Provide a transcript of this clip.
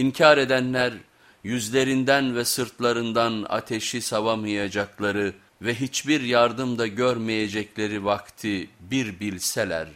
İnkar edenler yüzlerinden ve sırtlarından ateşi savamayacakları ve hiçbir yardım da görmeyecekleri vakti bir bilseler.